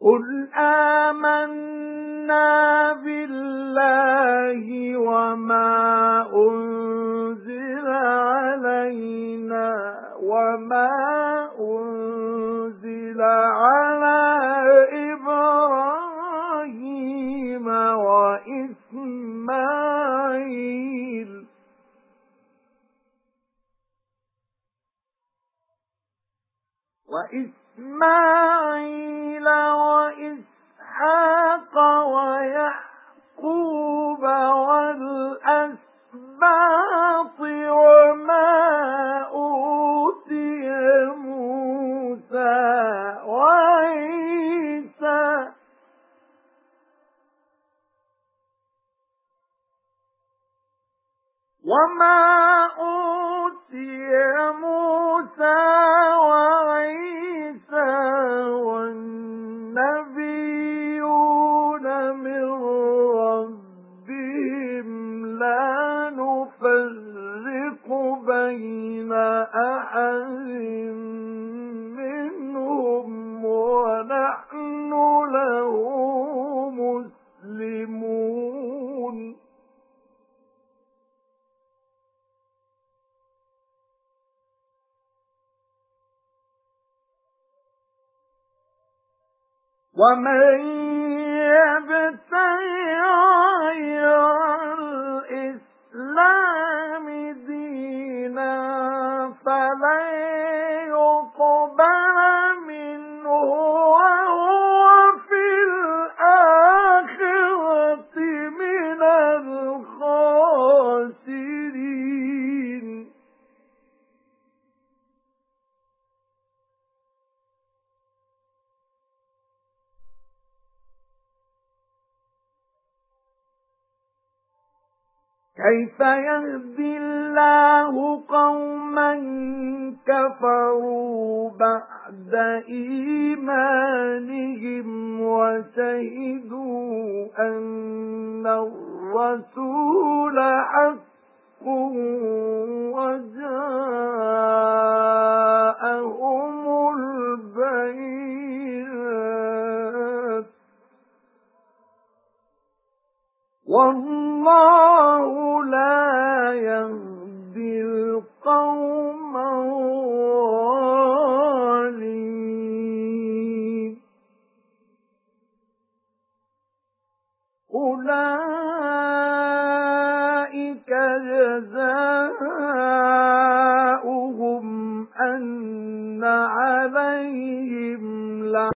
قُلْ آمَنَّا بِاللَّهِ وَمَا أُنْزِلَ عَلَيْنَا وَمَا أُنْزِلَ عَلَى إِبْرَاهِيمَ وَإِسْمَاعِيلَ وَإِسْمَاعِيلَ وَإِسْحَاقَ وَيَعْقُوبَ وَالْأَسْبَاطِ وَمَا أُوتِيَ مُوسَى وَعِيسَى. وَمَا أُوتِيَ مُوسَى أَحَدٍ مِّنْهُمْ وَنَحْنُ لَهُ مُسْلِمُونَ. وَمَن يَبْتَغِ كَيْفَ يَهْدِي اللَّهُ قَوْمًا كَفَرُوا بَعْدَ إِيمَانِهِمْ وَشَهِدُوا أَنَّ الرَّسُولَ حَقٌّ وَاللَّهُ لَا يَهْدِي